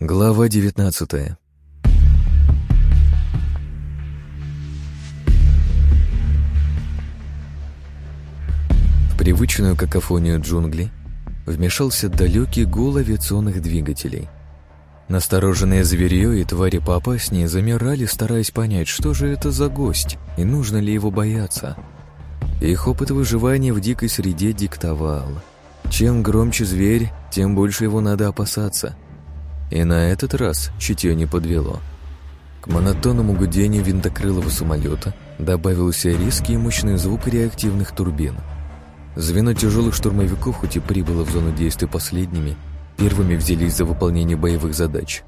Глава 19 В привычную какофонию джунглей вмешался далекий гул авиационных двигателей. Настороженные зверье и твари поопаснее замирали, стараясь понять, что же это за гость и нужно ли его бояться. Их опыт выживания в дикой среде диктовал. Чем громче зверь, тем больше его надо опасаться. И на этот раз чутье не подвело. К монотонному гудению винтокрылого самолета добавился резкий и мощный звук реактивных турбин. Звено тяжелых штурмовиков, хоть и прибыло в зону действия последними, первыми взялись за выполнение боевых задач.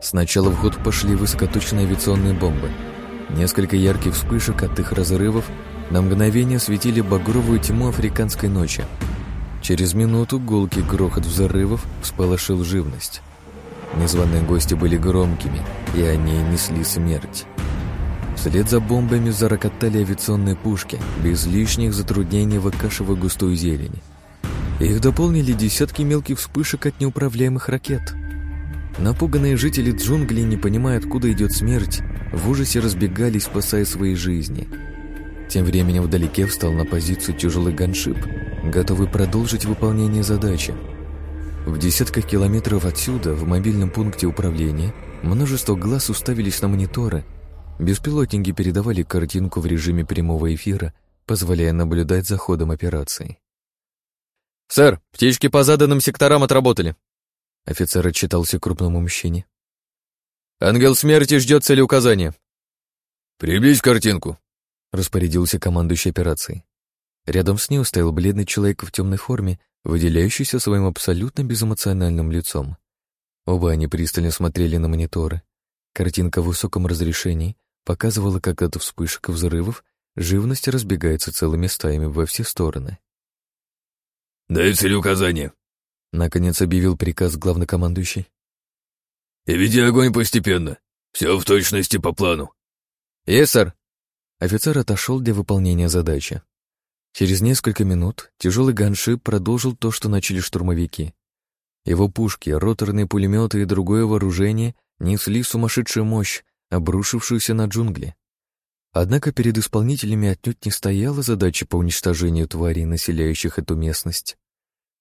Сначала в ход пошли высокоточные авиационные бомбы. Несколько ярких вспышек от их разрывов на мгновение светили багровую тьму африканской ночи. Через минуту гулкий грохот взрывов всполошил живность. Незваные гости были громкими, и они несли смерть. Вслед за бомбами зарокотали авиационные пушки, без лишних затруднений выкашивая густую зелень. Их дополнили десятки мелких вспышек от неуправляемых ракет. Напуганные жители джунглей, не понимая, откуда идет смерть, в ужасе разбегались, спасая свои жизни. Тем временем вдалеке встал на позицию тяжелый ганшип, готовый продолжить выполнение задачи. В десятках километров отсюда, в мобильном пункте управления, множество глаз уставились на мониторы. Беспилотники передавали картинку в режиме прямого эфира, позволяя наблюдать за ходом операции. «Сэр, птички по заданным секторам отработали», — офицер отчитался крупному мужчине. «Ангел смерти ждет целеуказания». «Приблизь картинку», — распорядился командующий операцией. Рядом с ним стоял бледный человек в темной форме, выделяющийся своим абсолютно безэмоциональным лицом. Оба они пристально смотрели на мониторы. Картинка в высоком разрешении показывала, как от вспышек взрывов живность разбегается целыми стаями во все стороны. «Дай целеуказание», — наконец объявил приказ главнокомандующий. «И веди огонь постепенно. Все в точности по плану». «Есть, сэр». Офицер отошел для выполнения задачи. Через несколько минут тяжелый ганшип продолжил то, что начали штурмовики. Его пушки, роторные пулеметы и другое вооружение несли сумасшедшую мощь, обрушившуюся на джунгли. Однако перед исполнителями отнюдь не стояла задача по уничтожению тварей, населяющих эту местность.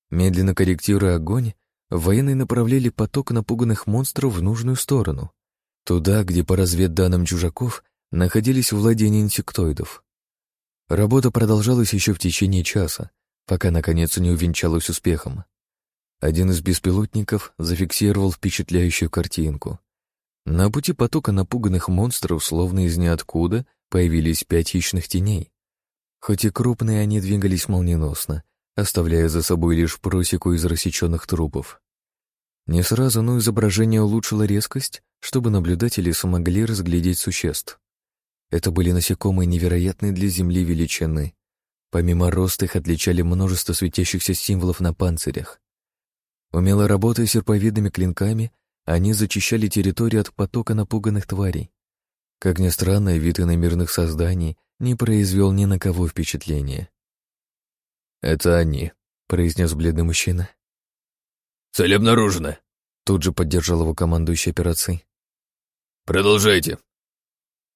Медленно корректируя огонь, военные направляли поток напуганных монстров в нужную сторону, туда, где, по разведданным чужаков, находились владения инсектоидов. Работа продолжалась еще в течение часа, пока, наконец, не увенчалась успехом. Один из беспилотников зафиксировал впечатляющую картинку. На пути потока напуганных монстров, словно из ниоткуда, появились пять хищных теней. Хоть и крупные, они двигались молниеносно, оставляя за собой лишь просеку из рассеченных трупов. Не сразу, но изображение улучшило резкость, чтобы наблюдатели смогли разглядеть существ. Это были насекомые невероятные для Земли величины. Помимо роста их отличали множество светящихся символов на панцирях. Умело работая серповидными клинками, они зачищали территорию от потока напуганных тварей. Как ни странно, вид иномирных созданий не произвел ни на кого впечатления. «Это они», — произнес бледный мужчина. «Цель обнаружена», — тут же поддержал его командующий операцией. «Продолжайте».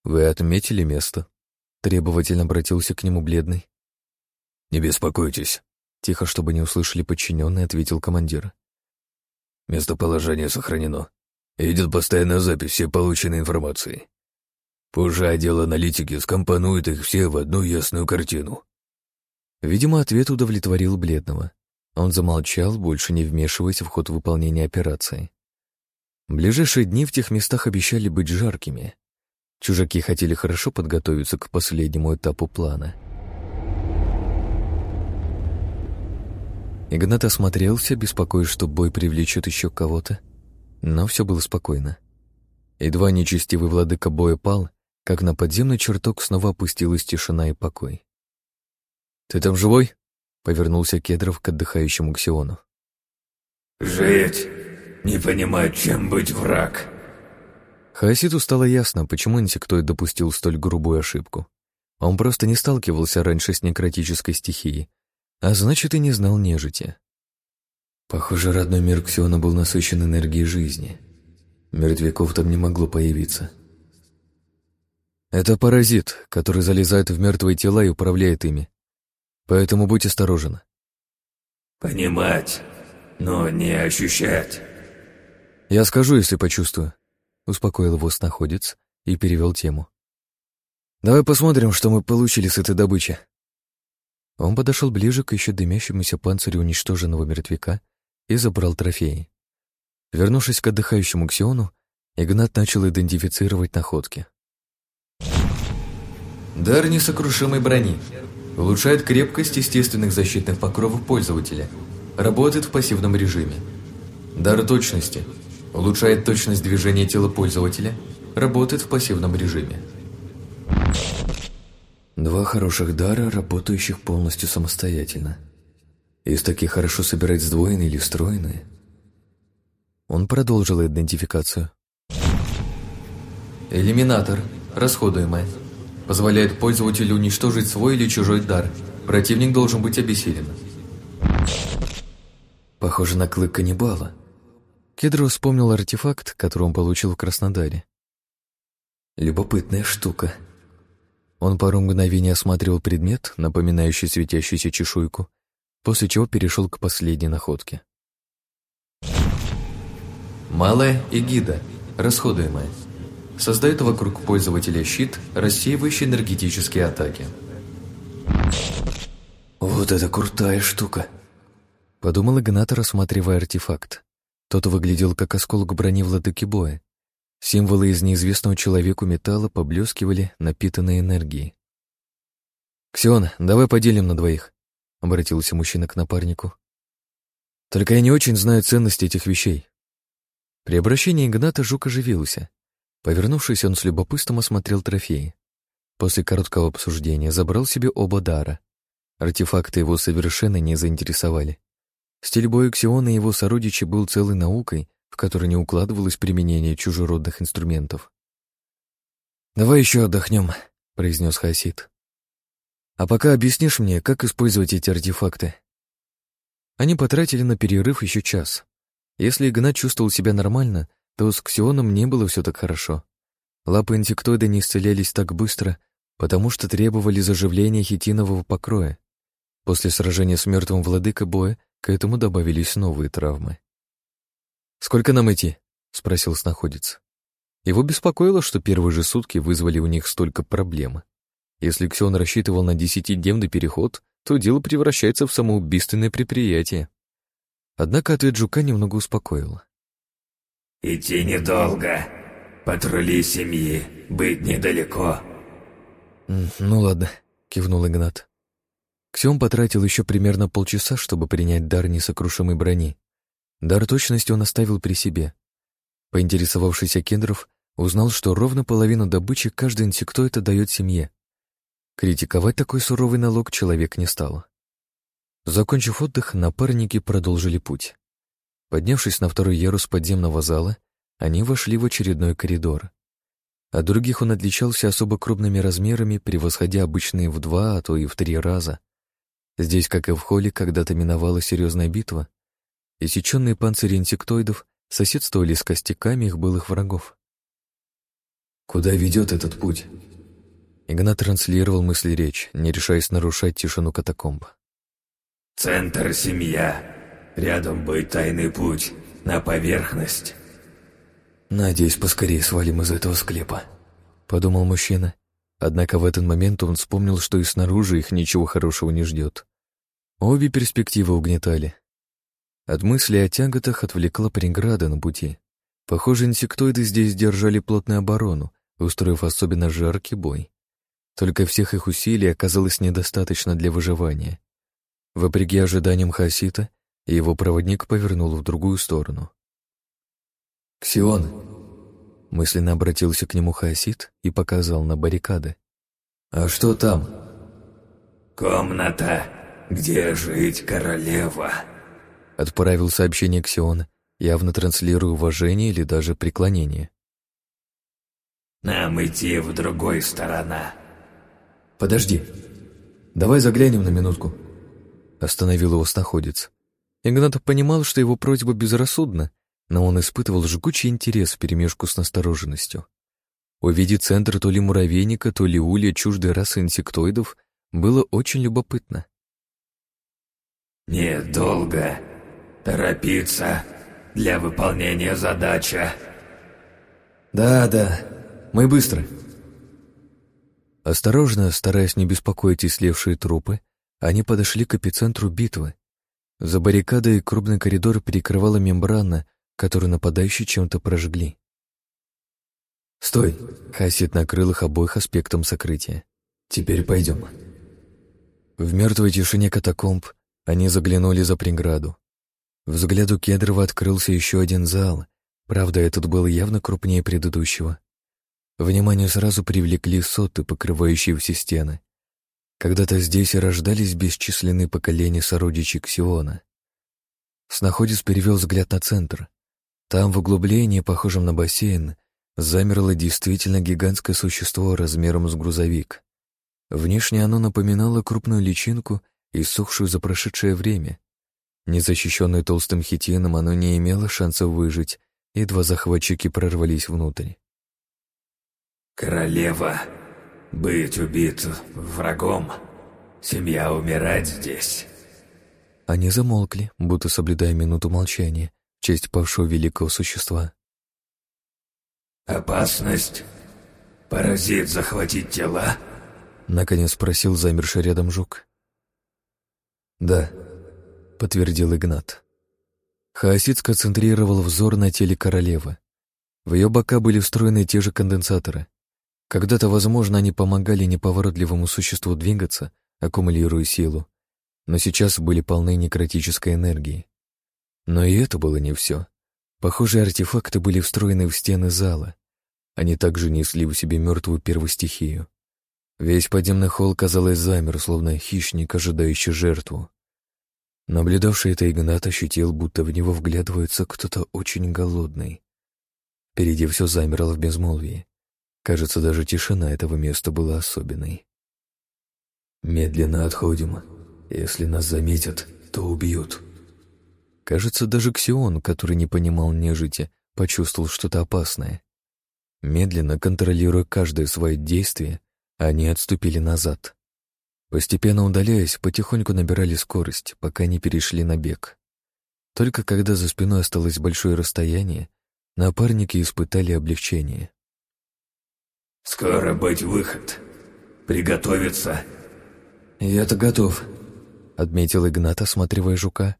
«Вы отметили место?» — требовательно обратился к нему бледный. «Не беспокойтесь», — тихо, чтобы не услышали подчиненные, ответил командир. «Местоположение сохранено. Идет постоянная запись всей полученной информации. Позже отдел аналитики скомпонует их все в одну ясную картину. Видимо, ответ удовлетворил бледного. Он замолчал, больше не вмешиваясь в ход выполнения операции. Ближайшие дни в тех местах обещали быть жаркими. Чужаки хотели хорошо подготовиться к последнему этапу плана. Игнат осмотрелся, беспокоясь, что бой привлечет еще кого-то. Но все было спокойно. Едва нечестивый владыка боя пал, как на подземный чертог снова опустилась тишина и покой. «Ты там живой?» — повернулся Кедров к отдыхающему Ксиону. «Жить! Не понимаю, чем быть враг!» Хаоситу стало ясно, почему инсектоид допустил столь грубую ошибку. Он просто не сталкивался раньше с некротической стихией, а значит и не знал нежити. Похоже, родной мир Ксиона был насыщен энергией жизни, Мертвяков там не могло появиться. Это паразит, который залезает в мертвые тела и управляет ими. Поэтому будь осторожен. Понимать, но не ощущать. Я скажу, если почувствую. Успокоил его снаходец и перевел тему. Давай посмотрим, что мы получили с этой добычи. Он подошел ближе к еще дымящемуся панцирю уничтоженного мертвяка и забрал трофеи. Вернувшись к отдыхающему Ксиону, Игнат начал идентифицировать находки. Дар несокрушимой брони. Улучшает крепкость естественных защитных покровов пользователя. Работает в пассивном режиме. Дар точности. Улучшает точность движения тела пользователя. Работает в пассивном режиме. Два хороших дара, работающих полностью самостоятельно. Из таких хорошо собирать сдвоенные или встроенные. Он продолжил идентификацию. Элиминатор. Расходуемое. Позволяет пользователю уничтожить свой или чужой дар. Противник должен быть обессилен. Похоже на клык каннибала. Кедро вспомнил артефакт, который он получил в Краснодаре. Любопытная штука. Он пару мгновений осматривал предмет, напоминающий светящуюся чешуйку, после чего перешел к последней находке. Малая эгида. Расходуемая. Создает вокруг пользователя щит, рассеивающий энергетические атаки. «Вот это крутая штука!» Подумал Игнат, рассматривая артефакт. Тот выглядел как осколок брони владыки боя. Символы из неизвестного человеку металла поблескивали, напитанной энергией. «Ксион, давай поделим на двоих», — обратился мужчина к напарнику. «Только я не очень знаю ценности этих вещей». При обращении Игната жук оживился. Повернувшись, он с любопытством осмотрел трофеи. После короткого обсуждения забрал себе оба дара. Артефакты его совершенно не заинтересовали. Стиль боя Ксиона и его сородичи был целой наукой, в которой не укладывалось применение чужеродных инструментов. «Давай еще отдохнем», — произнес Хасид. «А пока объяснишь мне, как использовать эти артефакты». Они потратили на перерыв еще час. Если Игнат чувствовал себя нормально, то с Ксионом не было все так хорошо. Лапы инсектоида не исцелялись так быстро, потому что требовали заживления хитинового покроя. После сражения с мертвым владыкой боя к этому добавились новые травмы. «Сколько нам идти?» — спросил снаходец. Его беспокоило, что первые же сутки вызвали у них столько проблем. Если Ксион рассчитывал на десятидневный переход, то дело превращается в самоубийственное предприятие. Однако ответ жука немного успокоил. «Идти недолго. Патрули семьи. Быть недалеко». «Ну ладно», — кивнул Игнат. Ксион потратил еще примерно полчаса, чтобы принять дар несокрушимой брони. Дар точности он оставил при себе. Поинтересовавшийся Кендров узнал, что ровно половину добычи каждый инсектоид дает семье. Критиковать такой суровый налог человек не стал. Закончив отдых, напарники продолжили путь. Поднявшись на второй ярус подземного зала, они вошли в очередной коридор. От других он отличался особо крупными размерами, превосходя обычные в два, а то и в три раза. Здесь, как и в холле, когда-то миновала серьезная битва. Иссеченные панцири инсектоидов соседствовали с костяками их былых врагов. «Куда ведет этот путь?» Игнат транслировал мысли речь, не решаясь нарушать тишину катакомб. «Центр — семья. Рядом будет тайный путь на поверхность. «Надеюсь, поскорее свалим из этого склепа», — подумал мужчина. Однако в этот момент он вспомнил, что и снаружи их ничего хорошего не ждет. Обе перспективы угнетали. От мысли о тяготах отвлекла преграда на пути. Похоже, инсектоиды здесь держали плотную оборону, устроив особенно жаркий бой. Только всех их усилий оказалось недостаточно для выживания. Вопреки ожиданиям Хасита, его проводник повернул в другую сторону. «Ксион!» Мысленно обратился к нему Хаосит и показал на баррикады. «А что там?» «Комната, где жить королева», — отправил сообщение Ксион, явно транслируя уважение или даже преклонение. «Нам идти в другой сторона». «Подожди, давай заглянем на минутку», — остановил его снаходец. Игнатов понимал, что его просьба безрассудна, но он испытывал жгучий интерес в перемешку с настороженностью. Увидеть центр то ли муравейника, то ли улья чуждой расы инсектоидов было очень любопытно. «Недолго. Торопиться для выполнения задачи». «Да, да. Мы быстро». Осторожно, стараясь не беспокоить ислевшие трупы, они подошли к эпицентру битвы. За баррикадой крупный коридор перекрывала мембрана, которую нападающие чем-то прожгли. «Стой!» — Хасид накрыл их обоих аспектом сокрытия. «Теперь пойдем». В мертвой тишине катакомб они заглянули за преграду. Взгляду Кедрова открылся еще один зал, правда, этот был явно крупнее предыдущего. Внимание сразу привлекли соты, покрывающие все стены. Когда-то здесь и рождались бесчисленные поколения сородичей Ксиона. Снаходец перевел взгляд на центр. Там, в углублении, похожем на бассейн, замерло действительно гигантское существо размером с грузовик. Внешне оно напоминало крупную личинку, иссохшую за прошедшее время. Незащищенное толстым хитином, оно не имело шансов выжить, и два захватчики прорвались внутрь. «Королева, быть убит врагом, семья умирать здесь». Они замолкли, будто соблюдая минуту молчания, честь павшего великого существа. «Опасность? Паразит захватить тела?» Наконец спросил замерший рядом жук. «Да», — подтвердил Игнат. Хаосид сконцентрировал взор на теле королевы. В ее бока были встроены те же конденсаторы. Когда-то, возможно, они помогали неповоротливому существу двигаться, аккумулируя силу, но сейчас были полны некротической энергии. Но и это было не все. Похожие артефакты были встроены в стены зала. Они также несли в себе мертвую первостихию. Весь подземный холл, казалось, замер, словно хищник, ожидающий жертву. Наблюдавший это Игнат ощутил, будто в него вглядывается кто-то очень голодный. Впереди все замерло в безмолвии. Кажется, даже тишина этого места была особенной. «Медленно отходим. Если нас заметят, то убьют». Кажется, даже Ксион, который не понимал нежити, почувствовал что-то опасное. Медленно, контролируя каждое свое действие, они отступили назад. Постепенно удаляясь, потихоньку набирали скорость, пока не перешли на бег. Только когда за спиной осталось большое расстояние, напарники испытали облегчение. «Скоро быть выход. Приготовиться». «Я-то готов», — отметил Игнат, осматривая жука.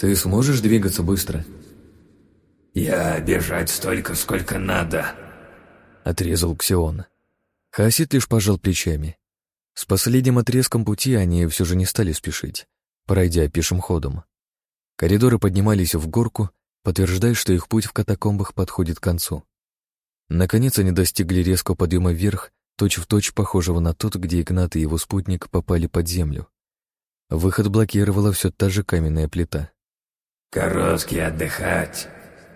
«Ты сможешь двигаться быстро?» «Я бежать столько, сколько надо», — отрезал Ксион. Хасид лишь пожал плечами. С последним отрезком пути они все же не стали спешить, пройдя пешим ходом. Коридоры поднимались в горку, подтверждая, что их путь в катакомбах подходит к концу. Наконец они достигли резкого подъема вверх, точь-в-точь точь похожего на тот, где Игнат и его спутник попали под землю. Выход блокировала все та же каменная плита. «Короткий отдыхать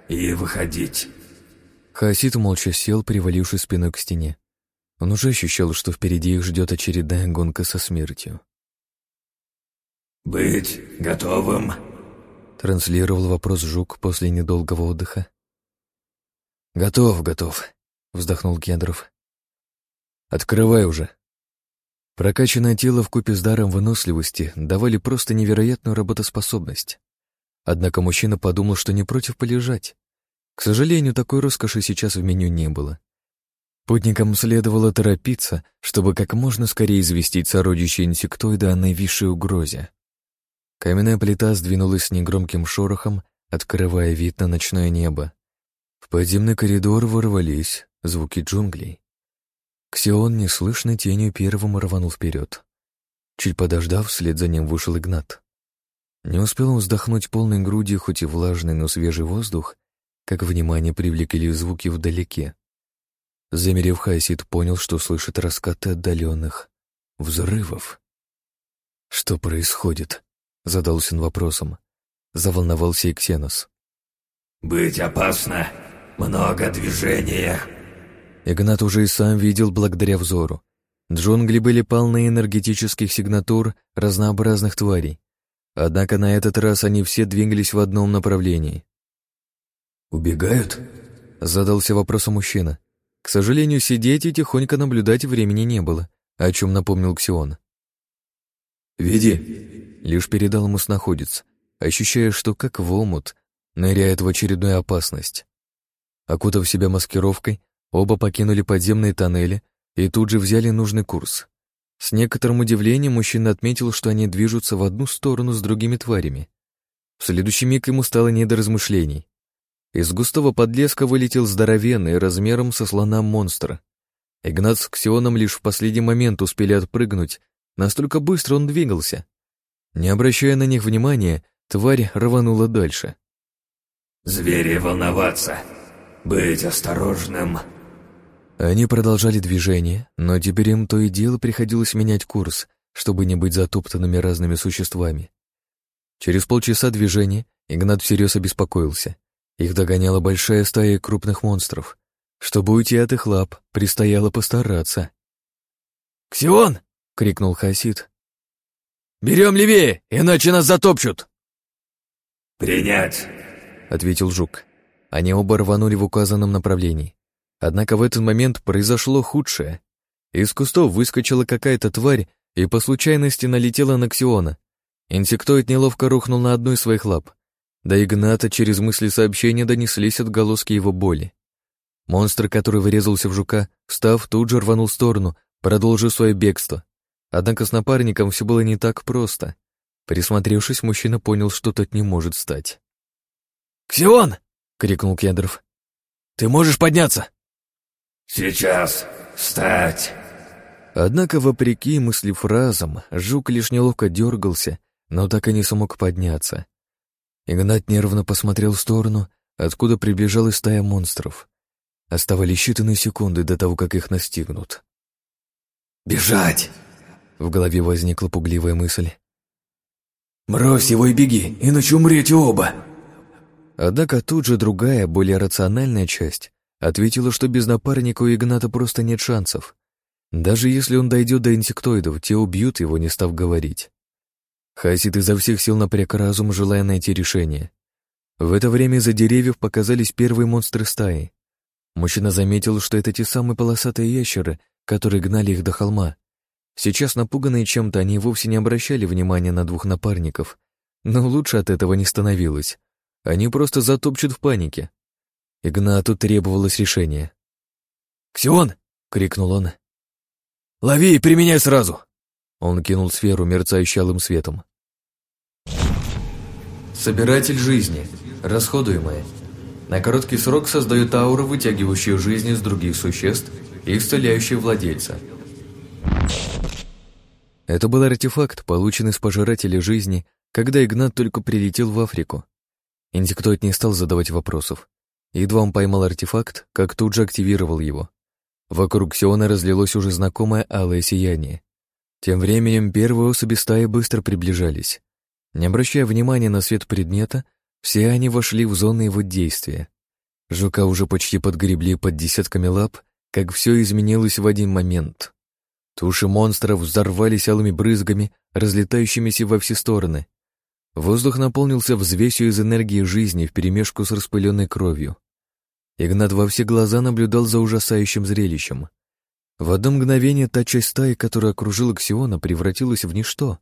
и выходить». Хаосид молча сел, привалившись спиной к стене. Он уже ощущал, что впереди их ждет очередная гонка со смертью. «Быть готовым?» Транслировал вопрос Жук после недолгого отдыха. «Готов, готов», — вздохнул Кендров. «Открывай уже». Прокачанное тело в купе с даром выносливости давали просто невероятную работоспособность. Однако мужчина подумал, что не против полежать. К сожалению, такой роскоши сейчас в меню не было. Путникам следовало торопиться, чтобы как можно скорее известить сородичей инсектоида о наивысшей угрозе. Каменная плита сдвинулась с негромким шорохом, открывая вид на ночное небо. В подземный коридор ворвались звуки джунглей. Ксион неслышной тенью первым рванул вперед. Чуть подождав, вслед за ним вышел Игнат. Не успел он вздохнуть полной грудью, хоть и влажный, но свежий воздух, как внимание привлекли звуки вдалеке. Замерев, Хайсид понял, что слышит раскаты отдаленных взрывов. «Что происходит?» — задался он вопросом. Заволновался и Ксенос. «Быть опасно!» Много движения. Игнат уже и сам видел благодаря взору. Джунгли были полны энергетических сигнатур разнообразных тварей. Однако на этот раз они все двигались в одном направлении. «Убегают?» — задался вопросом мужчина. К сожалению, сидеть и тихонько наблюдать времени не было, о чем напомнил Ксион. «Веди!» — лишь передал ему снаходец, ощущая, что как в омут ныряет в очередную опасность. Окутав себя маскировкой, оба покинули подземные тоннели и тут же взяли нужный курс. С некоторым удивлением мужчина отметил, что они движутся в одну сторону с другими тварями. В следующий миг ему стало не до размышлений. Из густого подлеска вылетел здоровенный, размером со слона монстр. Игнат с Ксионом лишь в последний момент успели отпрыгнуть, настолько быстро он двигался. Не обращая на них внимания, тварь рванула дальше. «Звери волноваться, быть осторожным», они продолжали движение, но теперь им то и дело приходилось менять курс, чтобы не быть затоптанными разными существами. Через полчаса движения Игнат всерьез обеспокоился. Их догоняла большая стая крупных монстров. Чтобы уйти от их лап, предстояло постараться. «Ксион!» — крикнул Хасид. «Берем левее, иначе нас затопчут!» «Принять!» — ответил Жук. Они оба рванули в указанном направлении. Однако в этот момент произошло худшее. Из кустов выскочила какая-то тварь и по случайности налетела на Ксиона. Инсектоид неловко рухнул на одну из своих лап. До Игната через мысли сообщения донеслись отголоски его боли. Монстр, который вырезался в жука, встав, тут же рванул в сторону, продолжив свое бегство. Однако с напарником все было не так просто. Присмотревшись, мужчина понял, что тот не может встать. «Ксион!» — крикнул Кедров. «Ты можешь подняться?» «Сейчас! Встать!» Однако, вопреки мысли фразам, жук лишь неловко дергался, но так и не смог подняться. Игнат нервно посмотрел в сторону, откуда приближалась стая монстров. Оставались считанные секунды до того, как их настигнут. «Бежать!» — в голове возникла пугливая мысль. «Брось его и беги, иначе умрете оба!» Однако тут же другая, более рациональная часть Ответила, что без напарника у Игната просто нет шансов. Даже если он дойдет до инсектоидов, те убьют его, не став говорить. Хасид изо всех сил напряг разум, желая найти решение. В это время из-за деревьев показались первые монстры стаи. Мужчина заметил, что это те самые полосатые ящеры, которые гнали их до холма. Сейчас, напуганные чем-то, они вовсе не обращали внимания на двух напарников. Но лучше от этого не становилось. Они просто затопчут в панике. Игнату требовалось решение. «Ксион!» — крикнул он. «Лови и применяй сразу!» Он кинул сферу, мерцающую алым светом. Собиратель жизни. Расходуемое. На короткий срок создает ауру, вытягивающую жизнь из других существ и исцеляющую владельца. Это был артефакт, полученный с пожирателя жизни, когда Игнат только прилетел в Африку. Инсектоид не стал задавать вопросов. Едва он поймал артефакт, как тут же активировал его. Вокруг Сиона разлилось уже знакомое алое сияние. Тем временем первые особи стаи быстро приближались. Не обращая внимания на свет предмета, все они вошли в зону его действия. Жука уже почти подгребли под десятками лап, как все изменилось в один момент. Туши монстров взорвались алыми брызгами, разлетающимися во все стороны. Воздух наполнился взвесью из энергии жизни вперемешку с распыленной кровью. Игнат во все глаза наблюдал за ужасающим зрелищем. В одно мгновение та часть стаи, которая окружила Ксиона, превратилась в ничто.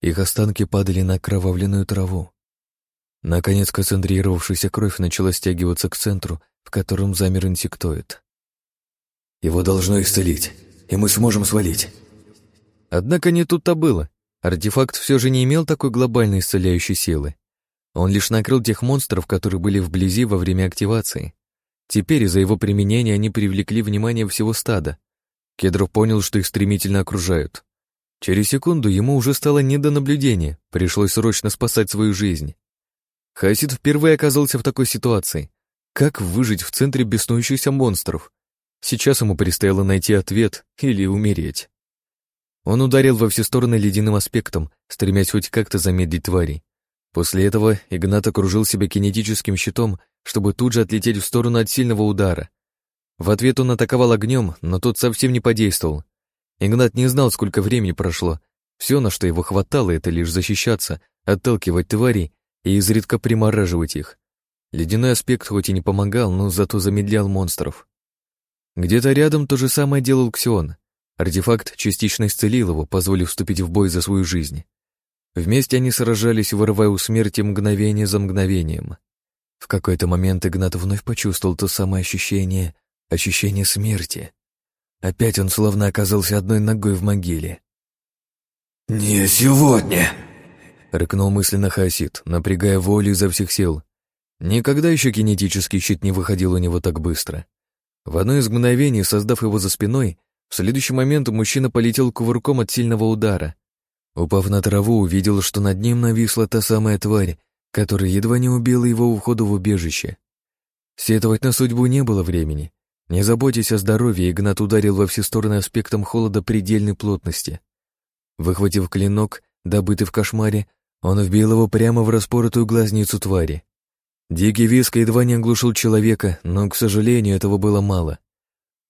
Их останки падали на окровавленную траву. Наконец, концентрировавшаяся кровь начала стягиваться к центру, в котором замер инсектоид. «Его должно исцелить, и мы сможем свалить». Однако не тут-то было. Артефакт все же не имел такой глобальной исцеляющей силы. Он лишь накрыл тех монстров, которые были вблизи во время активации. Теперь из-за его применения они привлекли внимание всего стада. Кедров понял, что их стремительно окружают. Через секунду ему уже стало не до наблюдения, пришлось срочно спасать свою жизнь. Хасид впервые оказался в такой ситуации. Как выжить в центре беснующихся монстров? Сейчас ему предстояло найти ответ или умереть. Он ударил во все стороны ледяным аспектом, стремясь хоть как-то замедлить тварей. После этого Игнат окружил себя кинетическим щитом, чтобы тут же отлететь в сторону от сильного удара. В ответ он атаковал огнем, но тот совсем не подействовал. Игнат не знал, сколько времени прошло. Все, на что его хватало, это лишь защищаться, отталкивать тварей и изредка примораживать их. Ледяной аспект хоть и не помогал, но зато замедлял монстров. Где-то рядом то же самое делал Ксион. Артефакт частично исцелил его, позволив вступить в бой за свою жизнь. Вместе они сражались, вырывая у смерти мгновение за мгновением. В какой-то момент Игнат вновь почувствовал то самое ощущение, ощущение смерти. Опять он словно оказался одной ногой в могиле. «Не сегодня!» — рыкнул мысленно Хасид, напрягая волю изо всех сил. Никогда еще кинетический щит не выходил у него так быстро. В одно из мгновений, создав его за спиной, в следующий момент мужчина полетел кувырком от сильного удара. Упав на траву, увидел, что над ним нависла та самая тварь, которая едва не убила его у входа в убежище. Сетовать на судьбу не было времени. Не заботясь о здоровье, Игнат ударил во все стороны аспектом холода предельной плотности. Выхватив клинок, добытый в кошмаре, он вбил его прямо в распоротую глазницу твари. Дикий виск едва не оглушил человека, но, к сожалению, этого было мало.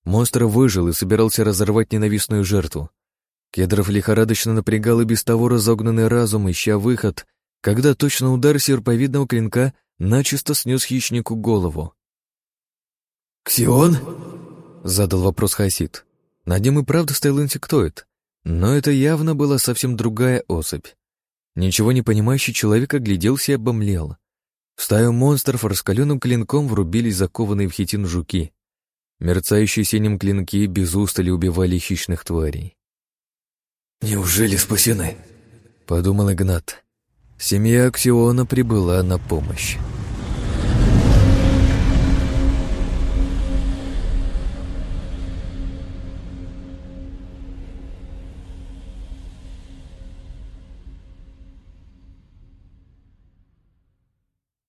Монстр выжил и собирался разорвать ненавистную жертву. Кедров лихорадочно напрягал и без того разогнанный разум, ища выход, когда точно удар серповидного клинка начисто снес хищнику голову. «Ксион?» — задал вопрос Хасид. Над ним и правда стоял инсектоид, но это явно была совсем другая особь. Ничего не понимающий человек огляделся и обомлел. В стаю монстров раскаленным клинком врубились закованные в хитин жуки. Мерцающие синим клинки без устали убивали хищных тварей. «Неужели спасены?» — подумал Игнат. Семья Аксиона прибыла на помощь.